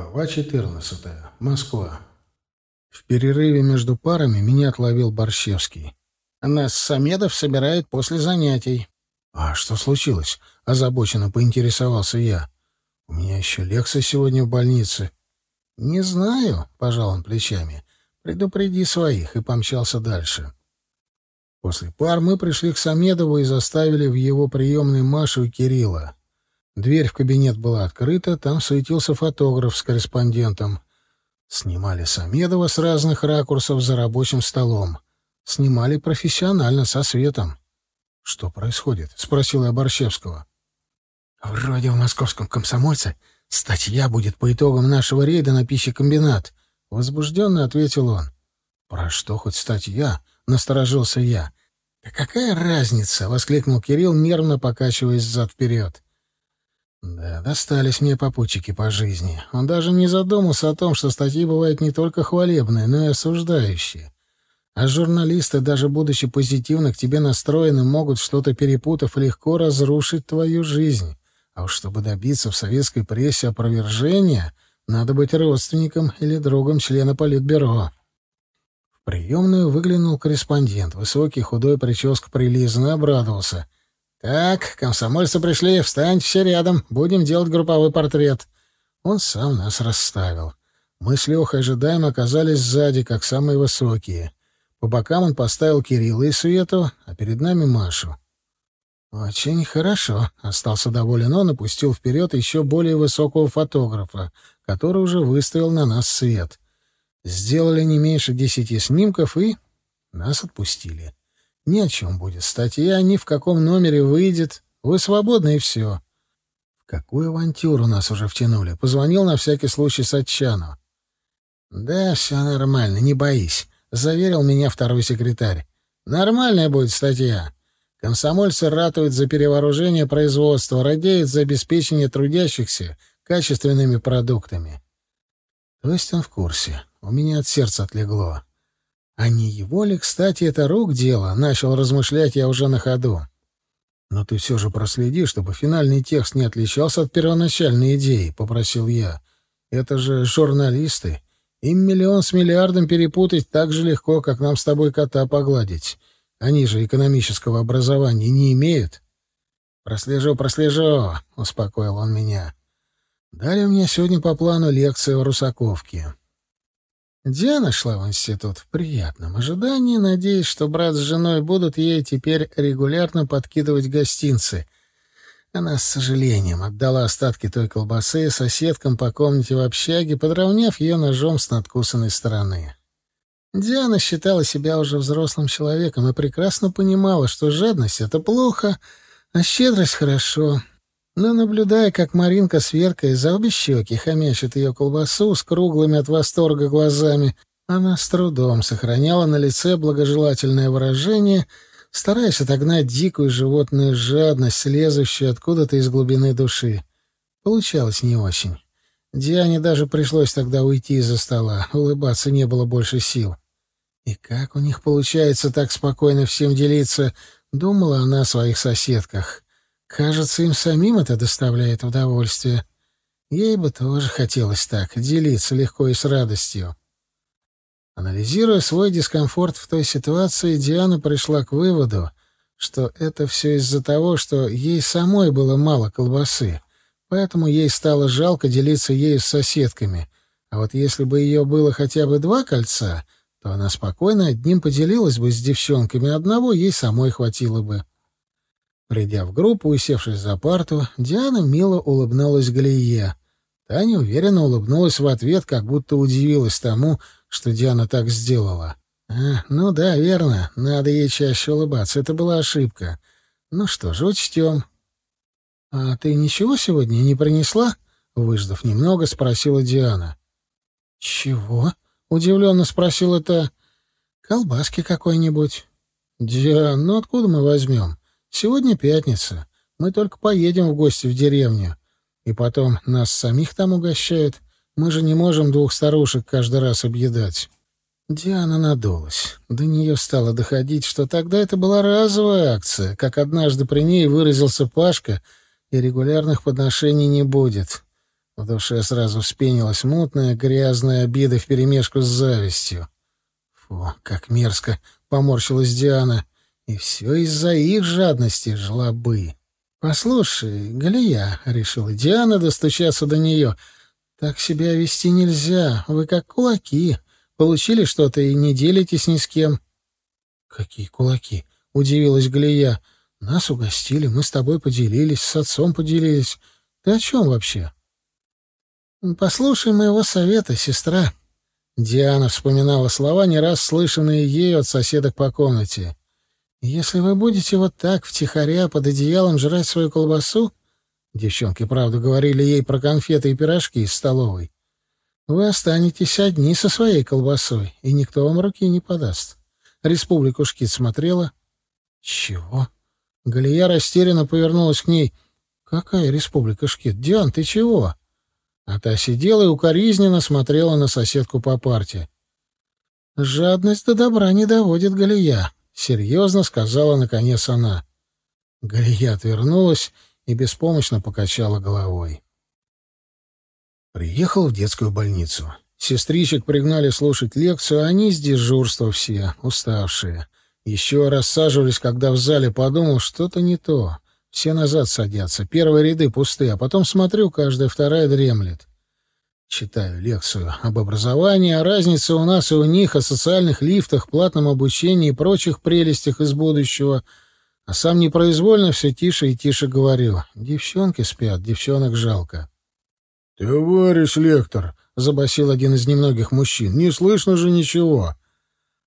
Глава 14. Москва. В перерыве между парами меня отловил Борщевский. «Нас Самедов собирает после занятий». «А что случилось?» — озабоченно поинтересовался я. «У меня еще лекция сегодня в больнице». «Не знаю», — пожал он плечами. «Предупреди своих» и помчался дальше. После пар мы пришли к Самедову и заставили в его приемной Машу и Кирилла. Дверь в кабинет была открыта, там суетился фотограф с корреспондентом. Снимали Самедова с разных ракурсов за рабочим столом. Снимали профессионально, со светом. «Что происходит?» — спросил я Борщевского. «Вроде в московском комсомольце статья будет по итогам нашего рейда на пищекомбинат», — возбужденно ответил он. «Про что хоть статья?» — насторожился я. «Да какая разница?» — воскликнул Кирилл, нервно покачиваясь зад-вперед. Да, достались мне попутчики по жизни. Он даже не задумался о том, что статьи бывают не только хвалебные, но и осуждающие. А журналисты, даже будучи позитивно к тебе настроены, могут, что-то перепутав, легко разрушить твою жизнь. А уж чтобы добиться в советской прессе опровержения, надо быть родственником или другом члена Политбюро. В приемную выглянул корреспондент. Высокий, худой, прическа прилизанная, обрадовался — «Так, комсомольцы пришли, встаньте все рядом, будем делать групповой портрет». Он сам нас расставил. Мы с Лехой ожидаем оказались сзади, как самые высокие. По бокам он поставил Кирилла и Свету, а перед нами Машу. «Очень хорошо», — остался доволен он и пустил вперед еще более высокого фотографа, который уже выставил на нас свет. Сделали не меньше десяти снимков и нас отпустили. Ни о чем будет статья, ни в каком номере выйдет. Вы свободны, и все. В какую авантюру нас уже втянули? Позвонил на всякий случай Сатчану. «Да, все нормально, не боись», — заверил меня второй секретарь. «Нормальная будет статья. Комсомольцы ратуют за перевооружение производства, радеют за обеспечение трудящихся качественными продуктами». То есть он в курсе. У меня от сердца отлегло. А не его ли, кстати, это рук дело? Начал размышлять я уже на ходу. Но ты все же проследи, чтобы финальный текст не отличался от первоначальной идеи, попросил я. Это же журналисты. Им миллион с миллиардом перепутать так же легко, как нам с тобой кота погладить. Они же экономического образования не имеют. Прослежу, прослежу, успокоил он меня. Далее у меня сегодня по плану лекция в Русаковке. Диана шла в институт в приятном ожидании, надеясь, что брат с женой будут ей теперь регулярно подкидывать гостинцы. Она с сожалением отдала остатки той колбасы соседкам по комнате в общаге, подровняв ее ножом с надкусанной стороны. Диана считала себя уже взрослым человеком и прекрасно понимала, что жадность — это плохо, а щедрость — хорошо. Но, наблюдая, как Маринка с Веркой за обе щеки хомячит ее колбасу с круглыми от восторга глазами, она с трудом сохраняла на лице благожелательное выражение, стараясь отогнать дикую животную жадность, лезущую откуда-то из глубины души. Получалось не очень. Диане даже пришлось тогда уйти из-за стола, улыбаться не было больше сил. И как у них получается так спокойно всем делиться, думала она о своих соседках. Кажется, им самим это доставляет удовольствие. Ей бы тоже хотелось так, делиться легко и с радостью. Анализируя свой дискомфорт в той ситуации, Диана пришла к выводу, что это все из-за того, что ей самой было мало колбасы, поэтому ей стало жалко делиться ею с соседками. А вот если бы ее было хотя бы два кольца, то она спокойно одним поделилась бы с девчонками, одного ей самой хватило бы. Придя в группу, усевшись за парту, Диана мило улыбнулась Галие. Таня уверенно улыбнулась в ответ, как будто удивилась тому, что Диана так сделала. «А, ну да, верно, надо ей чаще улыбаться, это была ошибка. Ну что ж, учтем». «А ты ничего сегодня не принесла?» — выждав немного, спросила Диана. «Чего?» — удивленно спросила та. «Колбаски какой-нибудь». «Диан, ну откуда мы возьмем?» Сегодня пятница. Мы только поедем в гости в деревню. И потом нас самих там угощают. Мы же не можем двух старушек каждый раз объедать. Диана надулась. До нее стало доходить, что тогда это была разовая акция, как однажды при ней выразился Пашка, и регулярных подношений не будет. В душе сразу вспенилась мутная, грязная обида вперемешку с завистью. Фу, как мерзко поморщилась Диана. И все из-за их жадности, жлобы. «Послушай, Галия», — решила Диана достучаться до нее, — «так себя вести нельзя. Вы как кулаки. Получили что-то и не делитесь ни с кем». «Какие кулаки?» — удивилась Галия. «Нас угостили, мы с тобой поделились, с отцом поделились. Ты о чем вообще?» «Послушай моего совета, сестра». Диана вспоминала слова, не раз слышанные ею от соседок по комнате. «Если вы будете вот так втихаря под одеялом жрать свою колбасу...» Девчонки, правда, говорили ей про конфеты и пирожки из столовой. «Вы останетесь одни со своей колбасой, и никто вам руки не подаст». Республику Шкит смотрела. «Чего?» Галия растерянно повернулась к ней. «Какая республика Шкит? Диан, ты чего?» А та сидела и укоризненно смотрела на соседку по парте. «Жадность до добра не доводит Галия», — серьезно сказала наконец она. Галия отвернулась и беспомощно покачала головой. Приехал в детскую больницу. Сестричек пригнали слушать лекцию, а они с дежурства все, уставшие. Еще рассаживались, когда в зале подумал, что-то не то. Все назад садятся, первые ряды пустые, а потом смотрю, каждая вторая дремлет. Читаю лекцию об образовании, о разнице у нас и у них, о социальных лифтах, платном обучении и прочих прелестях из будущего, а сам непроизвольно все тише и тише говорю. Девчонки спят, девчонок жалко. «Товарищ лектор», — забасил один из немногих мужчин, — «не слышно же ничего».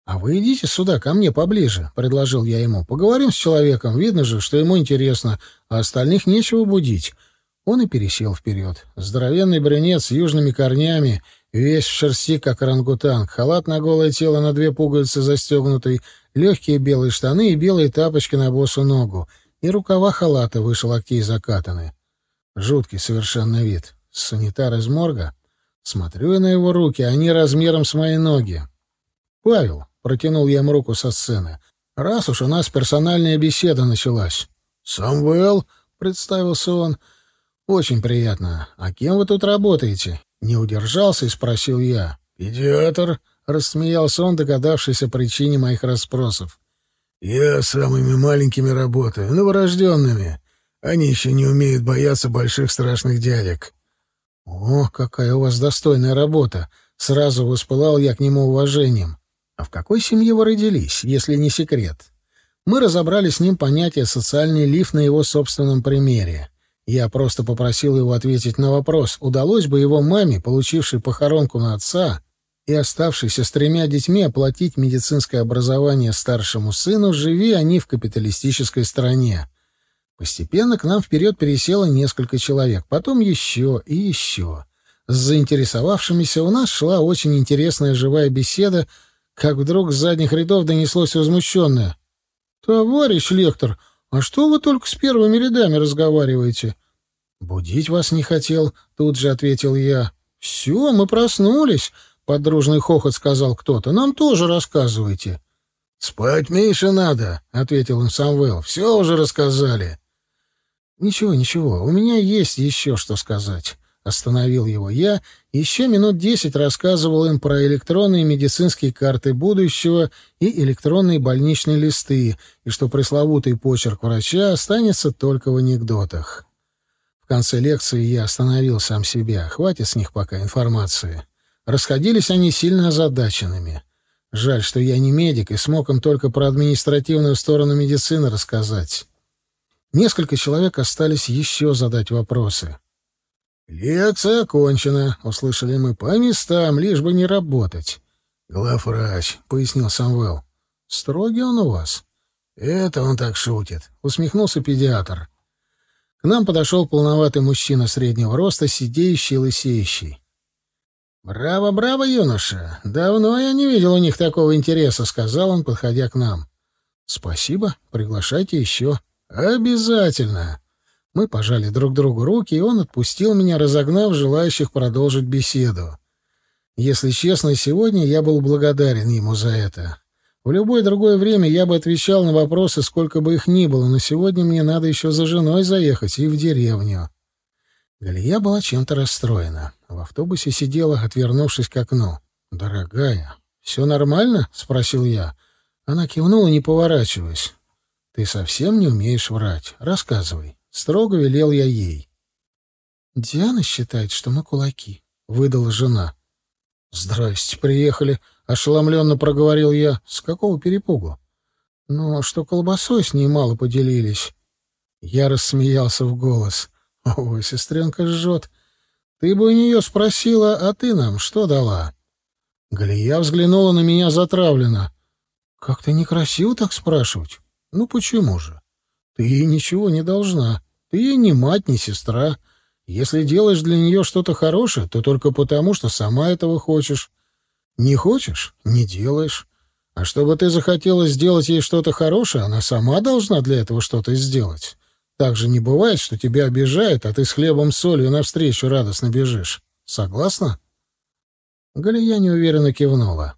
«А вы идите сюда, ко мне поближе», — предложил я ему. «Поговорим с человеком. Видно же, что ему интересно, а остальных нечего будить». Он и пересел вперед. Здоровенный брюнет с южными корнями, весь в шерсти, как орангутанг, халат на голое тело на две пуговицы застегнутый, легкие белые штаны и белые тапочки на босу ногу, и рукава халата выше локтей закатаны. Жуткий совершенно вид. Санитар из морга. Смотрю я на его руки, они размером с мои ноги. «Павел, Протянул я ему руку со сцены. «Раз уж у нас персональная беседа началась». «Самвел», — представился он. «Очень приятно. А кем вы тут работаете?» Не удержался и спросил я. «Педиатр», — рассмеялся он, догадавшись о причине моих расспросов. «Я самыми маленькими работаю, новорожденными. Они еще не умеют бояться больших страшных дядек». «О, какая у вас достойная работа!» Сразу воспылал я к нему уважением. А в какой семье вы родились, если не секрет? Мы разобрали с ним понятие «социальный лифт» на его собственном примере. Я просто попросил его ответить на вопрос, удалось бы его маме, получившей похоронку на отца и оставшейся с тремя детьми, оплатить медицинское образование старшему сыну, живи они в капиталистической стране. Постепенно к нам вперед пересело несколько человек, потом еще и еще. С заинтересовавшимися у нас шла очень интересная живая беседа, как вдруг с задних рядов донеслось возмущенное. «Товарищ лектор, а что вы только с первыми рядами разговариваете?» «Будить вас не хотел», — тут же ответил я. «Все, мы проснулись», — подружный хохот сказал кто-то. «Нам тоже рассказывайте». «Спать меньше надо», — ответил им Самвел. «Все уже рассказали». «Ничего, ничего, у меня есть еще что сказать. Остановил его я, еще минут десять рассказывал им про электронные медицинские карты будущего и электронные больничные листы, и что пресловутый почерк врача останется только в анекдотах. В конце лекции я остановил сам себя. Хватит с них пока информации. Расходились они сильно озадаченными. Жаль, что я не медик и смог им только про административную сторону медицины рассказать. Несколько человек остались еще задать вопросы. «Лекция окончена», — услышали мы по местам, лишь бы не работать. «Главврач», — пояснил Самвел. «Строгий он у вас». «Это он так шутит», — усмехнулся педиатр. К нам подошел полноватый мужчина среднего роста, сидеющий и лысеющий. «Браво, браво, юноша! Давно я не видел у них такого интереса», — сказал он, подходя к нам. «Спасибо. Приглашайте еще». «Обязательно!» Мы пожали друг другу руки, и он отпустил меня, разогнав желающих продолжить беседу. Если честно, сегодня я был благодарен ему за это. В любое другое время я бы отвечал на вопросы, сколько бы их ни было, но сегодня мне надо еще за женой заехать и в деревню. Галия была чем-то расстроена. В автобусе сидела, отвернувшись к окну. «Дорогая, все нормально?» — спросил я. Она кивнула, не поворачиваясь. «Ты совсем не умеешь врать. Рассказывай». Строго велел я ей. «Диана считает, что мы кулаки», — выдала жена. «Здрасте, приехали», — ошеломленно проговорил я. «С какого перепугу?» «Ну, что колбасой с ней мало поделились». Я рассмеялся в голос. «Ой, сестренка жжет. Ты бы у нее спросила, а ты нам что дала?» Галия взглянула на меня затравленно. «Как-то некрасиво так спрашивать. Ну почему же? Ты ей ничего не должна. Ты ей не мать, не сестра. Если делаешь для нее что-то хорошее, то только потому, что сама этого хочешь. Не хочешь — не делаешь. А чтобы ты захотела сделать ей что-то хорошее, она сама должна для этого что-то сделать. Так же не бывает, что тебя обижают, а ты с хлебом солью навстречу радостно бежишь. Согласна? Галия неуверенно кивнула.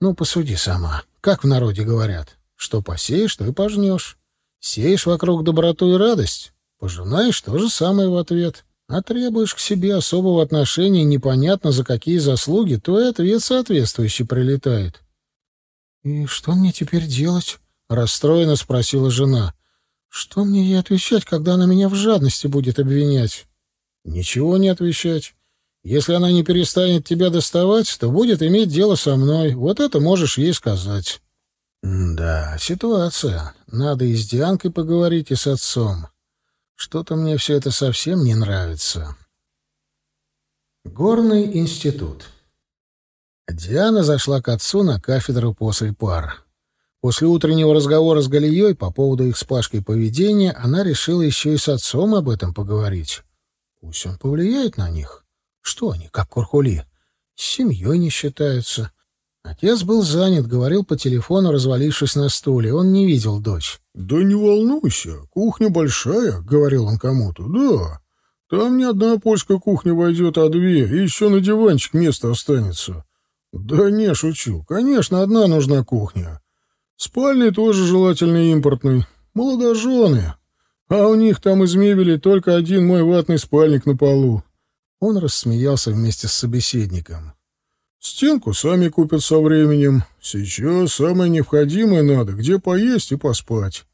Ну, посуди сама. Как в народе говорят? Что посеешь, то и пожнешь. Сеешь вокруг доброту и радость, пожинаешь то же самое в ответ. А требуешь к себе особого отношения непонятно за какие заслуги, то и ответ соответствующий прилетает. «И что мне теперь делать?» — расстроенно спросила жена. «Что мне ей отвечать, когда она меня в жадности будет обвинять?» «Ничего не отвечать. Если она не перестанет тебя доставать, то будет иметь дело со мной. Вот это можешь ей сказать». «Да, ситуация. Надо и с Дианкой поговорить, и с отцом. Что-то мне все это совсем не нравится». Горный институт. Диана зашла к отцу на кафедру после пар. После утреннего разговора с Галией по поводу их с Пашкой поведения она решила еще и с отцом об этом поговорить. Пусть он повлияет на них. Что они, как куркули? С семьей не считаются. Отец был занят, говорил по телефону, развалившись на стуле. Он не видел дочь. «Да не волнуйся, кухня большая», — говорил он кому-то. «Да, там не одна польская кухня войдет, а две, и еще на диванчик место останется. «Да не, шучу. Конечно, одна нужна кухня. Спальный тоже желательно импортный. Молодожены. А у них там из мебели только один мой ватный спальник на полу». Он рассмеялся вместе с собеседником. «Стенку сами купят со временем. Сейчас самое необходимое надо, где поесть и поспать».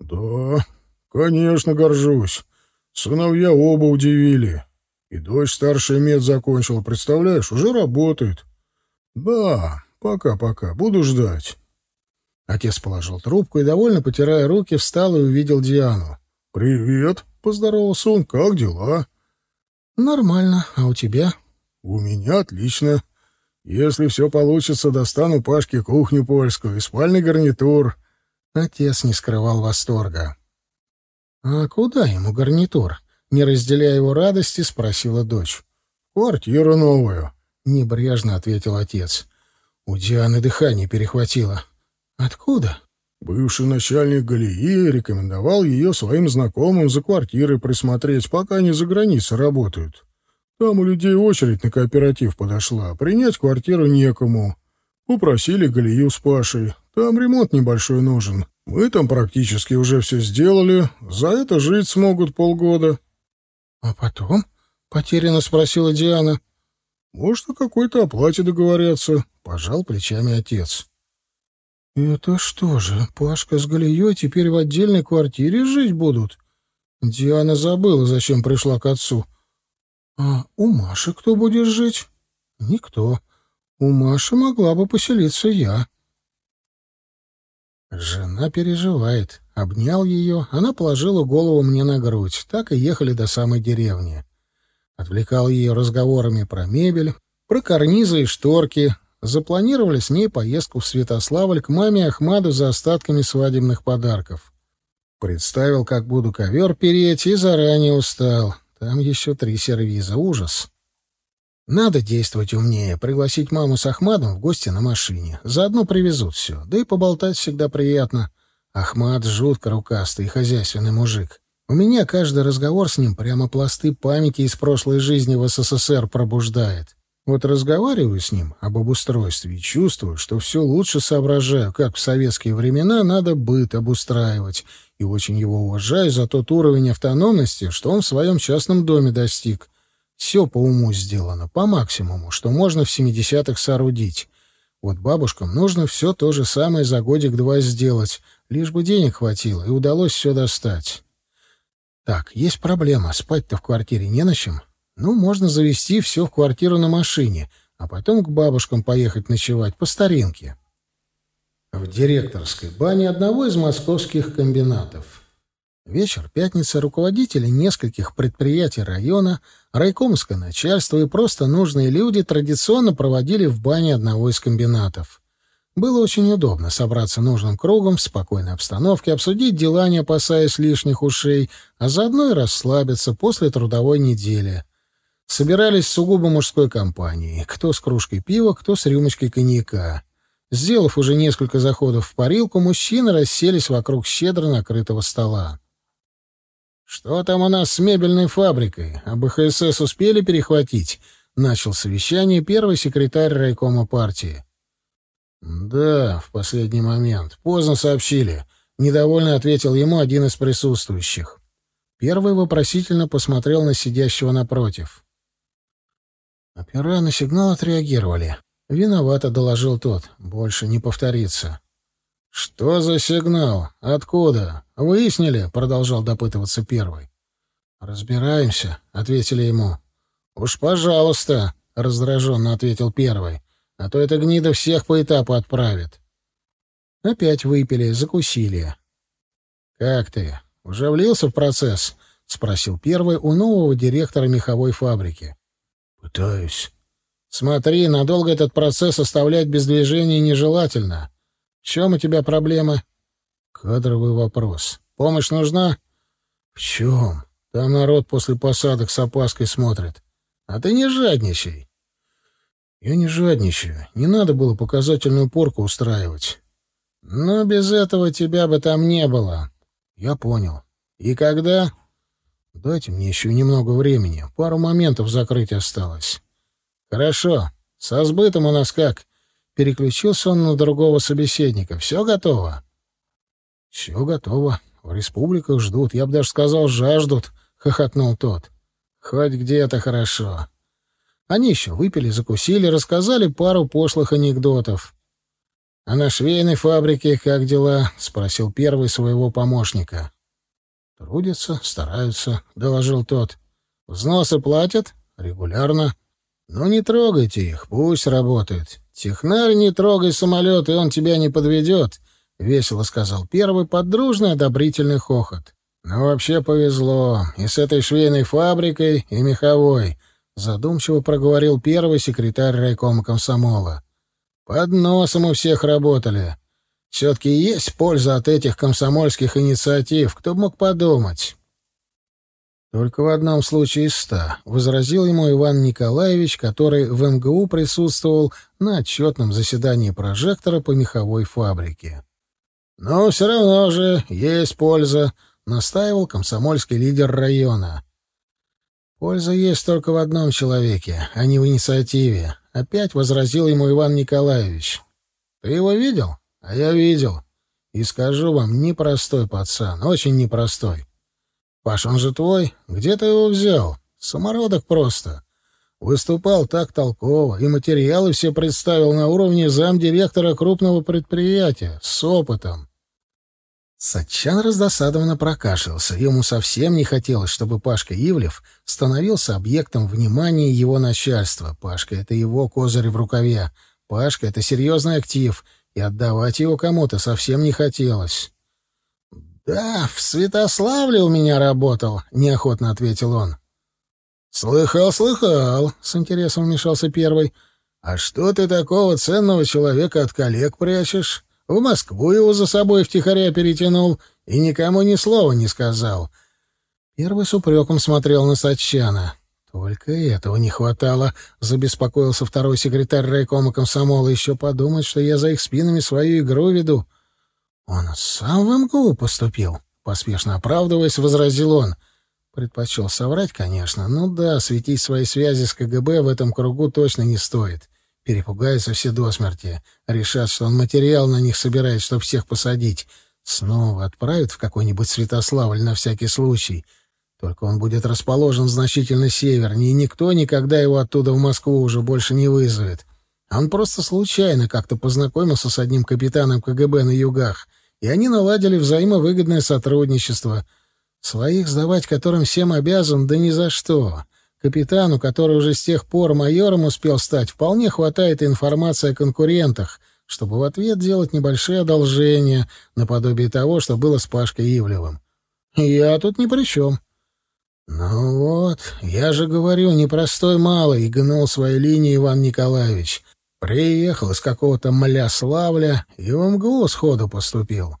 «Да, конечно, горжусь. Сыновья оба удивили. И дочь старшая мед закончила, представляешь, уже работает. «Да, пока-пока, буду ждать». Отец положил трубку и, довольно потирая руки, встал и увидел Диану. «Привет», — поздоровался он, — «как дела?» «Нормально, а у тебя?» «У меня отлично. Если все получится, достану Пашке кухню польскую и спальный гарнитур». Отец не скрывал восторга. «А куда ему гарнитур?» Не разделяя его радости, спросила дочь. «Квартиру новую. — небрежно ответил отец. У Дианы дыхание перехватило. «Откуда?» Бывший начальник Галии рекомендовал ее своим знакомым за квартирой присмотреть, пока они за границей работают. Там у людей очередь на кооператив подошла, принять квартиру некому. Попросили Галию с Пашей. Там ремонт небольшой нужен. Мы там практически уже все сделали. За это жить смогут полгода. — А потом? — потерянно спросила Диана. — может, о какой-то оплате договорятся, — пожал плечами отец. — Это что же, Пашка с Галией теперь в отдельной квартире жить будут? Диана забыла, зачем пришла к отцу. — А у Маши кто будет жить? — Никто. У Маши могла бы поселиться я. Жена переживает. Обнял ее, она положила голову мне на грудь. Так и ехали до самой деревни. Отвлекал ее разговорами про мебель, про карнизы и шторки. Запланировали с ней поездку в Святославль к маме Ахмаду за остатками свадебных подарков. Представил, как буду ковер переть, и заранее устал. Там еще три сервиза. Ужас. Надо действовать умнее, пригласить маму с Ахмадом в гости на машине. Заодно привезут все. Да и поболтать всегда приятно. Ахмад жутко рукастый и хозяйственный мужик. У меня каждый разговор с ним прямо пласты памяти из прошлой жизни в СССР пробуждает. Вот разговариваю с ним об обустройстве и чувствую, что все лучше соображаю, как в советские времена надо быт обустраивать, и очень его уважаю за тот уровень автономности, что он в своем частном доме достиг. Все по уму сделано, по максимуму, что можно в 70-х соорудить. Вот бабушкам нужно все то же самое за годик-два сделать, лишь бы денег хватило, и удалось все достать. Так, есть проблема, спать-то в квартире не на чем. Ну, можно завести все в квартиру на машине, а потом к бабушкам поехать ночевать по старинке. В директорской бане одного из московских комбинатов. Вечер пятница руководители нескольких предприятий района, райкомское начальство и просто нужные люди традиционно проводили в бане одного из комбинатов. Было очень удобно собраться нужным кругом в спокойной обстановке, обсудить дела, не опасаясь лишних ушей, а заодно и расслабиться после трудовой недели собирались сугубо мужской компанией, кто с кружкой пива, кто с рюмочкой коньяка. Сделав уже несколько заходов в парилку, мужчины расселись вокруг щедро накрытого стола. «Что там у нас с мебельной фабрикой? А БХСС успели перехватить?» — начал совещание первый секретарь райкома партии. «Да, в последний момент. Поздно сообщили», — недовольно ответил ему один из присутствующих. Первый вопросительно посмотрел на сидящего напротив. Опера на сигнал отреагировали. Виновато доложил тот. Больше не повторится. «Что за сигнал? Откуда? Выяснили?» — продолжал допытываться первый. «Разбираемся», — ответили ему. «Уж пожалуйста», — раздраженно ответил первый. «А то эта гнида всех по этапу отправит». Опять выпили, закусили. «Как ты? Уже влился в процесс?» — спросил первый у нового директора меховой фабрики. Пытаюсь. Смотри, надолго этот процесс оставлять без движения нежелательно. В чем у тебя проблема? Кадровый вопрос. Помощь нужна? В чем? Там народ после посадок с опаской смотрит. А ты не жадничай. Я не жадничаю. Не надо было показательную порку устраивать. Но без этого тебя бы там не было. Я понял. И когда? Дайте мне еще немного времени. Пару моментов закрыть осталось. Хорошо. Со сбытом у нас как? Переключился он на другого собеседника. Все готово? Все готово. В республиках ждут. Я бы даже сказал, жаждут, хохотнул тот. Хоть где-то хорошо. Они еще выпили, закусили, рассказали пару пошлых анекдотов. «А на швейной фабрике как дела?» — спросил первый своего помощника. «Трудятся, стараются», — доложил тот. «Взносы платят? Регулярно. Ну, не трогайте их, пусть работают. Технарь, не трогай самолет, и он тебя не подведет», — весело сказал первый подружный одобрительный хохот. «Ну, вообще повезло. И с этой швейной фабрикой, и меховой», — задумчиво проговорил первый секретарь райкома комсомола. «Под носом у всех работали. Все-таки есть польза от этих комсомольских инициатив, кто мог подумать. Только в одном случае из ста, — возразил ему Иван Николаевич, который в МГУ присутствовал на отчетном заседании прожектора по меховой фабрике. «Но все равно же есть польза», — настаивал комсомольский лидер района. «Польза есть только в одном человеке, а не в инициативе», — опять возразил ему Иван Николаевич. «Ты его видел?» А я видел. И скажу вам, непростой пацан, очень непростой. Паш, он же твой. Где ты его взял? Самородок просто. Выступал так толково, и материалы все представил на уровне замдиректора крупного предприятия, с опытом. Сачан раздосадованно прокашлялся. Ему совсем не хотелось, чтобы Пашка Ивлев становился объектом внимания его начальства. Пашка — это его козырь в рукаве. Пашка — это серьезный актив — и отдавать его кому-то совсем не хотелось. «Да, в Святославле у меня работал», — неохотно ответил он. «Слыхал, слыхал», — с интересом вмешался первый. «А что ты такого ценного человека от коллег прячешь? В Москву его за собой втихаря перетянул и никому ни слова не сказал». Первый с упреком смотрел на Сачана. Только этого не хватало, забеспокоился второй секретарь райкома комсомола. Еще подумать, что я за их спинами свою игру веду. Он сам в МГУ поступил, поспешно оправдываясь, возразил он. Предпочел соврать, конечно. Ну да, светить свои связи с КГБ в этом кругу точно не стоит. Перепугаются все до смерти. Решат, что он материал на них собирает, чтобы всех посадить. Снова отправят в какой-нибудь Святославль на всякий случай. Только он будет расположен значительно севернее, и никто никогда его оттуда в Москву уже больше не вызовет. Он просто случайно как-то познакомился с одним капитаном КГБ на югах, и они наладили взаимовыгодное сотрудничество. Своих сдавать которым всем обязан, да ни за что. Капитану, который уже с тех пор майором успел стать, вполне хватает информации о конкурентах, чтобы в ответ делать небольшие одолжения, наподобие того, что было с Пашкой Ивлевым. Я тут ни при чем. Ну вот, я же говорю, непростой малый, гнул свои линии Иван Николаевич. Приехал из какого-то мля-славля и в МГУ сходу поступил.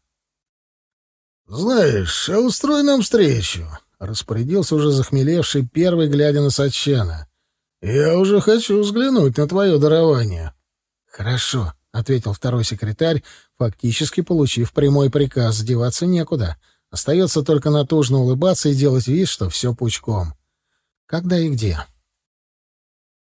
«Знаешь, а устрой нам встречу. Распорядился уже захмелевший первый, глядя на Сачана. «Я уже хочу взглянуть на твое дарование». «Хорошо», — ответил второй секретарь, фактически получив прямой приказ. Деваться некуда. Остается только натужно улыбаться и делать вид, что все пучком. «Когда и где?»